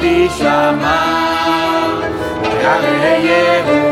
ד 식으로 neutי